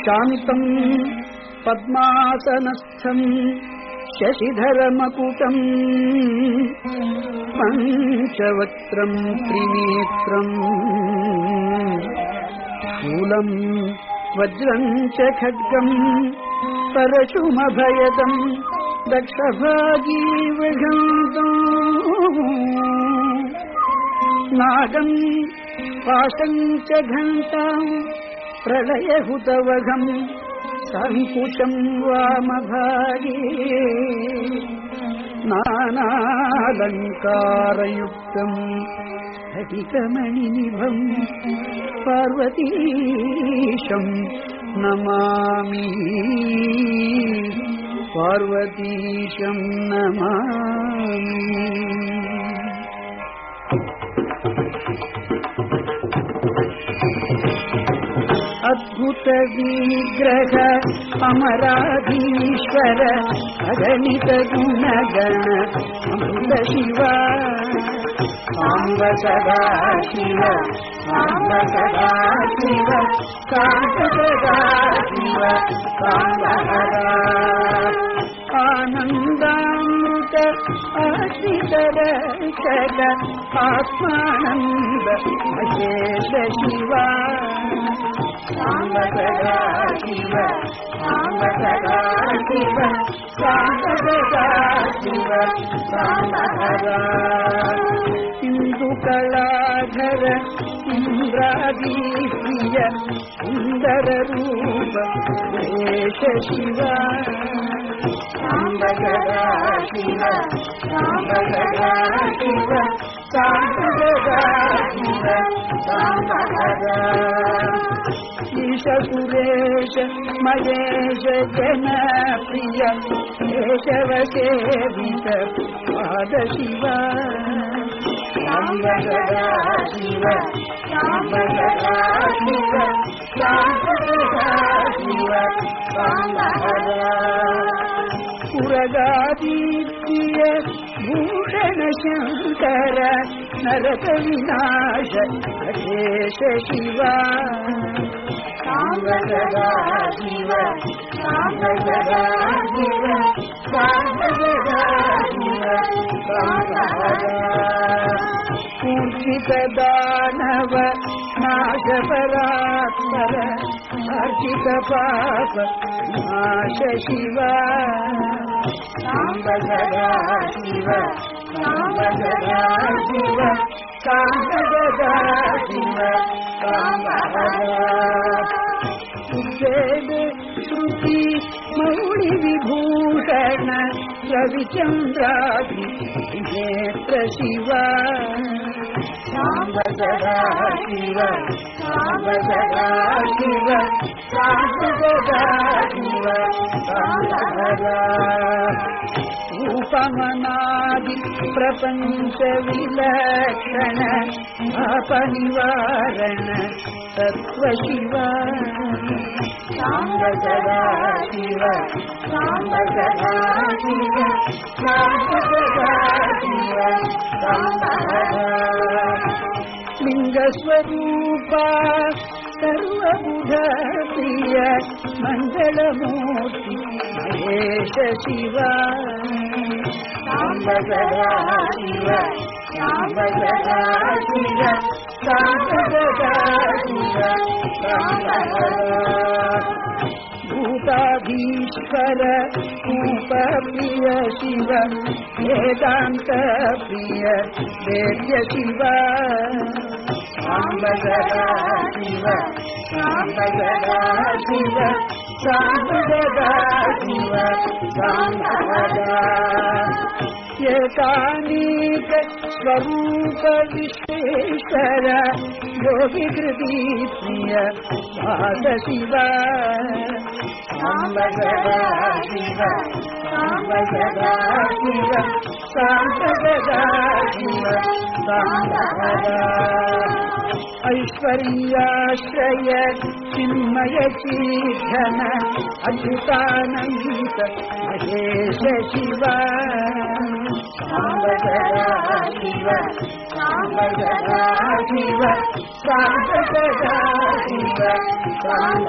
శాంతం పద్మాసనస్థం శశిధరమకుటం పంచవక్త్రం త్రినేత్రం శూలం వజ్రం చ ఖడ్గం పరశుమభయదం దక్షభాగీవృగంతం नादं पाकञ्चघण्टां प्रलयभूतवघं सङ्कुशं वामभागे नानालङ्कारयुक्तम् अधिकमणिभं पार्वतीशम् नमामि। पार्वतीशम् नमामि। అద్భుత విగ్రహ అమరాధీశ్వర అగణిత గుణగణ అమృత శివ సాంబ సదా శివ సాంబ సదా శివ సాంబ సదా శివ సాంబహర ఆనందామృత ఆశ్రితర ఆత్మానంద మహేష శివా. సాంబ సదా శివ సాంబ సదా శివ సాంబ సదా శివ సాంబహర ఇందు కళాధర సుందర రూప శేష శివ సదా శివ సదా శివ సాంబ సదా ఈశ సురేశ మహేశ జన ప్రియ కేశవ సేవిత పాద శివ శివ శివ శివ పురగాదీప్య భూషణ శంకర నరక వినాశ అశేష శివ. శివ సాంబ సదా శివ పూజిత దానవ నాశ పరాత్పర అర్చిత పాప నాశ శివ. సాంబ సదా శివ సాంబ సదా శివ సాంబ సదా శివ సాంబ శృతి మౌళి విభూషణ రవిచంద్రాది నేత్ర సదా శివ సాంబ సదా శివ సాంబ సదా ఉపమనాది ప్రపంచ విలక్షణ అపనివారణ తత్వ శివ సాంబ సదా శివ సాంబ సదా శివ సాంబ సదా శివ లింగస్వరూప సర్వబుధ ప్రియ మంగళమూర్తి మహేశ శివ. సాంబ సదా శివ సాంబ సదా శివ సాంబ సదా శివ భూతాధీశ్వర రూప ప్రియ శివ. వేదాంత ప్రియ వేద్య శివ సాంబ సదా శివ సాంబ సదా శివ సాంబ సదా శివ సాంబ ఏకానేక స్వరూప విశ్వేశ్వర యోగి కృతి ప్రియ పాద శివ సాంబ సదా శివ సాంబ సదా శివ సాంబ సదా శివ సాంబ ఐశ్వర్యాశ్రయ చిన్మయ చీర్ఘన అచ్యుతానంద మహేశ శివ సాంబ సదా శివ సాంబ సదా శివ సాంబ సదా శివ సాంబ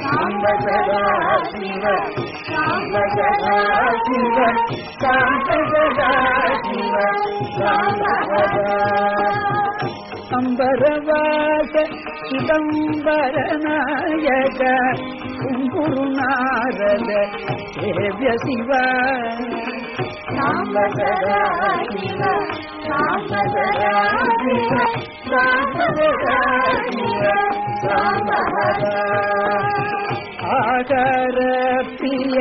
సాంబ సదా శివ సాంబ సదా శివ సాంబ సదా శివ సదా అంబరవాస చిదంబరనాయక కుంకురు నారద సేవ్య శివ సాంబ సదా శివ సాంబ సదా శివ సాంబ సదా శివ సాంబ సదా ప్రియ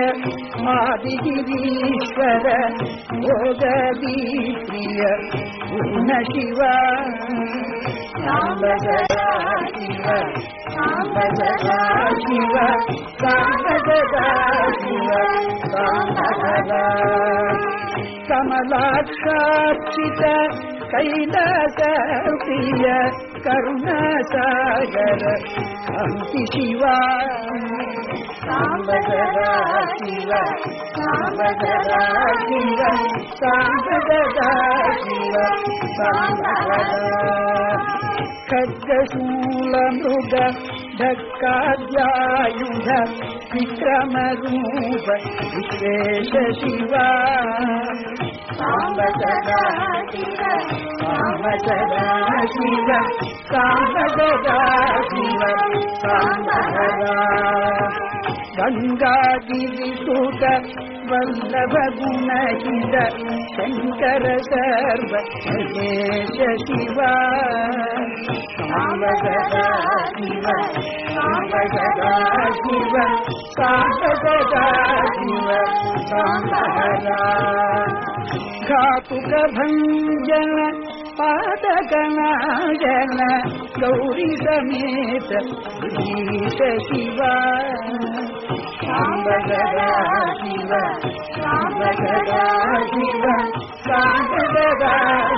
మాదిగిరీశ్వర భోగదీ ప్రియ పూర్ణ శివ సాంబ సదా శివ సదా శివ సదా శివ సదా కమలాక్షార్చిత కైలాస ప్రియ కరుణ సాగర కాంతి శివ. సాంబ సదా శివ సాంబ సదా శివ సాంబ సదా శివ సాంబ ఖడ్గశూల మృగ ఢక్కాద్యాయుధ విక్రమ రూప విశ్వేశ శివ. సాంబ సదా శివ సాంబ సదా శివ సాంబ సదా శివ సాంబ సదా గంగాగిరిసుత వల్లభ గుణహిత శంకర సర్వ మహేశ శివ సాంబ శివ సాంబ శివ సాంబ శివ ఘాతుక భంజన పాదకనాయన గౌరీ సమేత శివ సాంబ సదా శివ సాంబ సదా శివ సాంబ సదా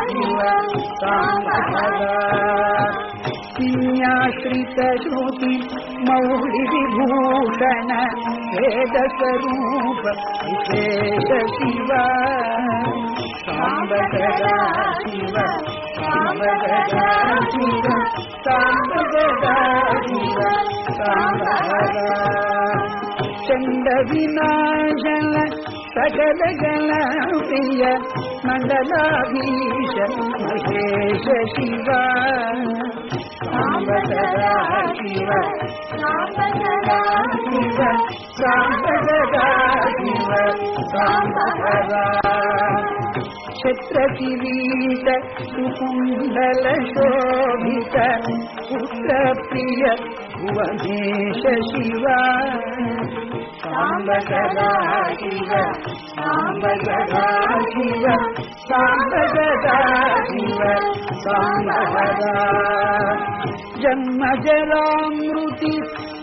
శివ సాంబ సదా శ్రీత శ్రుతి మౌళి విభూషణ వేద స్వరూప విశేష శివ సాంబ శివ సాంబ శివ సాంబ శివ సాంబ చండ వినాశన సకల గణ ప్రియ మండలాధీశ మహేశ శివ. శివ సాంబ సదా శివ క్షత్రకిరీట సదా సుకుండల శోభిత పుత్ర ప్రియ భువనేశ శివా. సాంబ సదా శివ సాంబ సదా శివ సాంబ సదా శివ సాంబ సదా జన్మ జరామృతి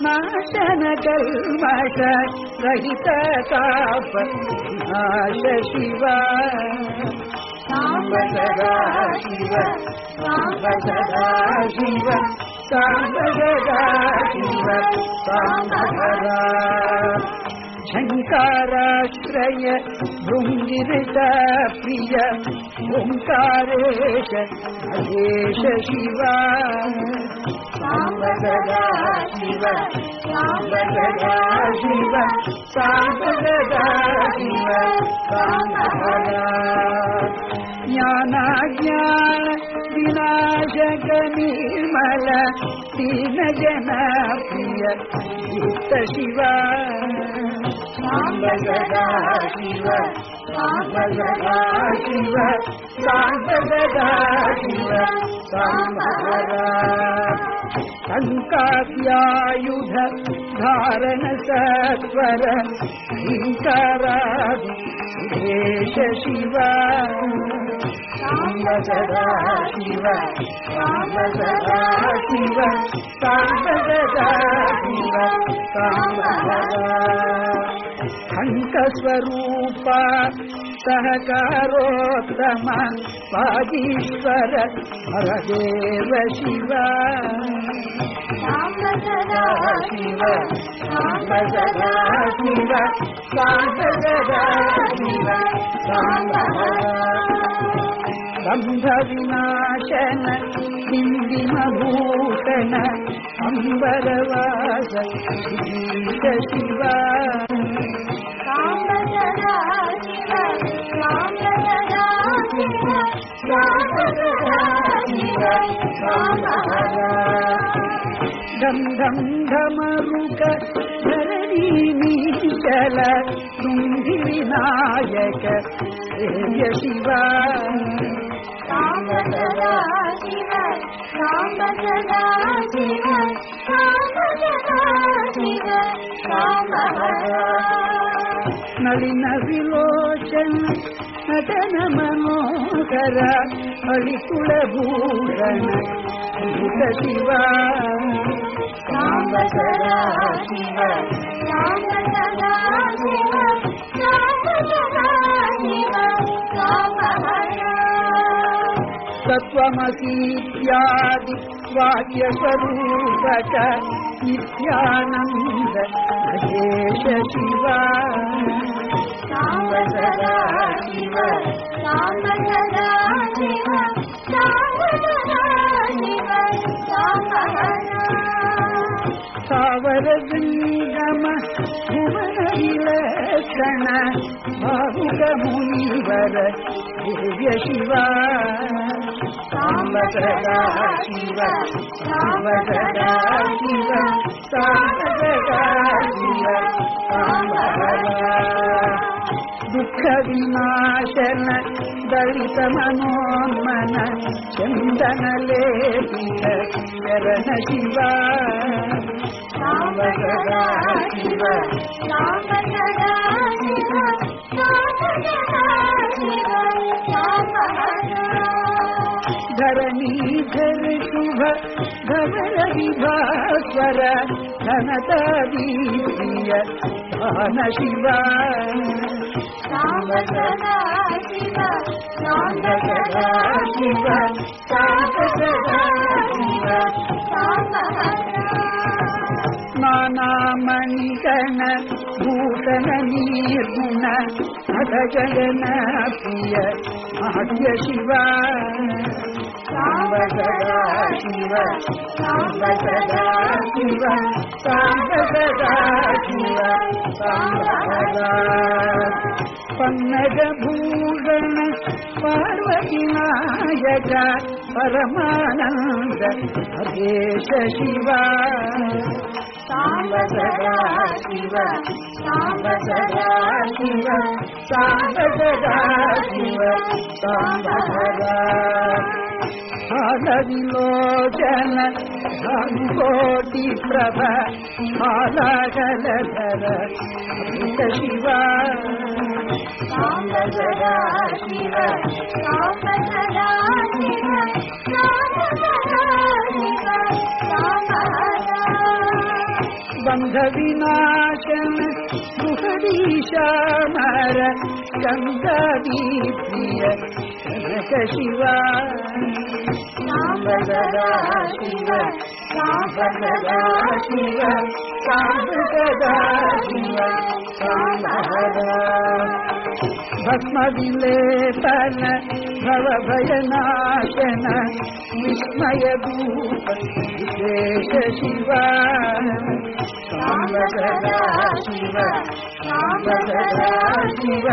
నాశన కల్మష రహిత తాప నాశ శివ. సాంబ సదా శివ సాంబ సదా శివ సాంబ సదా శివ సాంబ సదా శంకారాశ్రయ భృంగిరిత ప్రియ ఓంకారేశ మహేశ శివ సాంబ సదా శివ సాంబ సదా శివ సాంబ సదా శివ సాంబ సదా జ్ఞానాజ్ఞాన వినాశక నిర్మల దీన జన ప్రియ యుక్త శివ సాంబ సదా శివ సాంబ సదా శివ సాంబ సదా శివ. శివ సాంబ సదా శివ సాంబ సదా శివ సాంబ సదా శివ సాంబ కంఠ స్వరూప సహకారోత్తమ వాగీశ్వర హరదేవ శివ సదా శివ సదా శివ సదా శివ అంధ వినాశన హిందిమభూషణ అంబరవాస శివ శివ ధం ధం ధమరుక ధరణీ మీచల తుంగి వినాయక శివ సాంబ సదా శివ సాంబ సదా శివ సదా శివ. నలిన విలోచన నటన మనోహర హరికుల భూషణ శివ సదా శివ సదా శివ సదా శివ తత్వమసీత్యాది వాక్య స్వరూపక నిత్యానంద మహేశ శివ సాంబ సదా శివ సాంబ సదా శివ సాంబ సదా శివ సాంబ సావర గంగమ భువన సాంబ సదా శివ సాంబ సదా శివ సాంబ సదా శివ సాంబ దుఃఖ వినాశన దళిత మనోన్మన చందన లేపిత శరణ శివ సాంబ సదా శివ సాంబ సదా శివ సాంబ సదా శివ సాంబ శుభ ధవర విభాస్వర ఘనతాదీయ భాన శివ. సాంబ సదా శివ సాంబ సదా శివ సాంబ సదా శివ సాంబ నానామణిగణ భూషణ నిర్గుణ అధ జగన ప్రియ ఆద్య శివ. సాంబ సదా శివ సాంబ సదా శివ సాంబ సదా శివ సాంబ సదా పన్నగ భూషణ పార్వతి నాయక పరమానంద అదేశ శివ సాంబ సదా శివ సాంబ సదా శివ సాంబ సదా శివ సాంబ సదా విలోచన కోటి ప్రభ హాలగలధర అమృత శివ. సాంబ సదా శివ సాంబ సదా శివ సాంబ సదా శివ సాంబ బంధ వినాశన ముఖదీశామర గంగాదీ ప్రియ కనక శివ సాంబ సదా శివ సాంబ సదా శివ సాంబ సదా శివ సాంబ భస్మ విలేపన భవభయనాశన విస్మయ భూప విశేష శివ. సాంబ శివ సాంబ శివ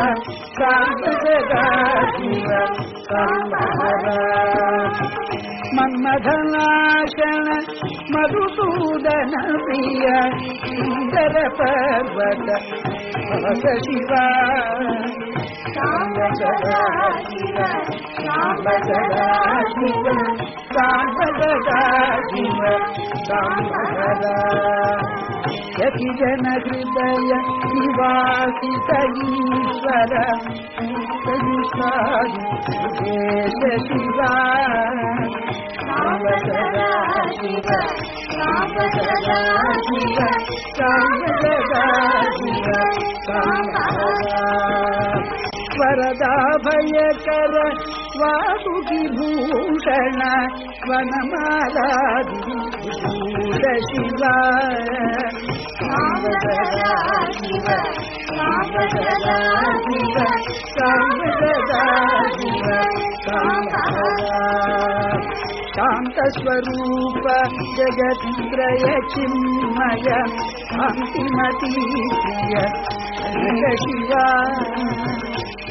శివ మన్మథనాశన మధుసూదన ప్రియ సుందర పర్వత భవత శివ సాంబ సదా శివ సాంబ సదా శివ సాంబ సదా శివ సాంబహర యతి జన హృదయ నివాసిత ఈశ్వర దేశ శివ సాంబసదా శివ సాంబసదా శివ సాంబసదా శివ. వరదా భయకర వాసుకి భూషణ వనమాలాదిభూష శివ సాంబసదా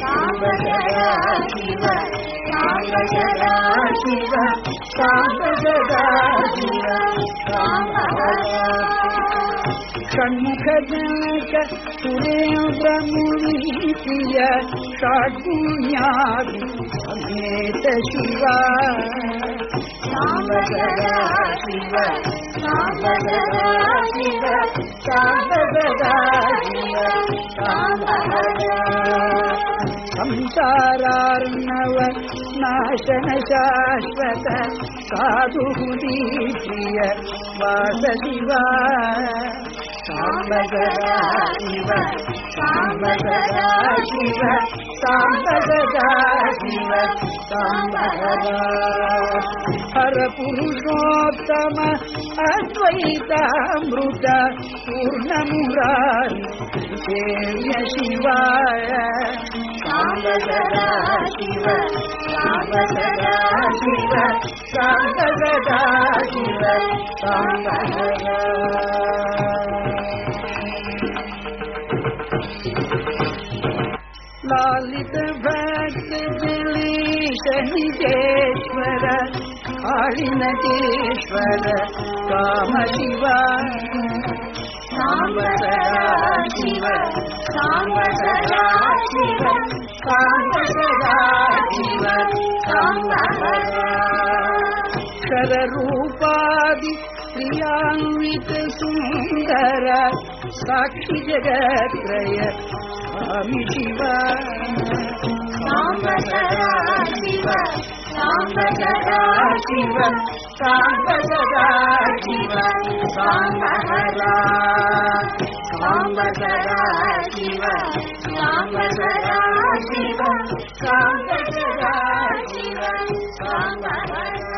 శివ సాంబసదా శివ సాంబసదా శివ శాంతస్వరూప జగత్రయ చిన్మయ శాంతిమతీ ప్రియ శివ సాంబసదా శివ సాంబసదా శివ సాంబసదా శివ షణ్ముఖ జనక సురేంద్రమునీయ షాఢ్యుణ్యాది సమేత శివ సాంబసదా శివ సాంబసదా శివ సాంబసదా శివ సంసారార్ణవ నాశన శాశ్వత సాధుహుది ప్రియ వాస శివ సాంబసదా శివ సాంబసదా శివ సాంబసదా శివ సాంబసదా హర పురుషోత్తమ అద్వైతామృత పూర్ణమురారి సేవ్య శివాయ సాంబసదా శివ సాంబసదా శివ సాంబసదా శివ సాంబసదా లాలిత భక్త దిలీశ నిజేశ్వర కాళినటేశ్వర కామ శివ సాంబసదా శివ సాంబసదా శివ సాంబసదా శివ సాంబసదా అక్షర రూపాది సుందర సాక్షి జగత్రయ స్వామి శివ. శివ శివ సాంబసదా శివ సాంబహరా సాంబసదా శివ సాంబసదా శివ సాంబసదా శివ సాంబసదా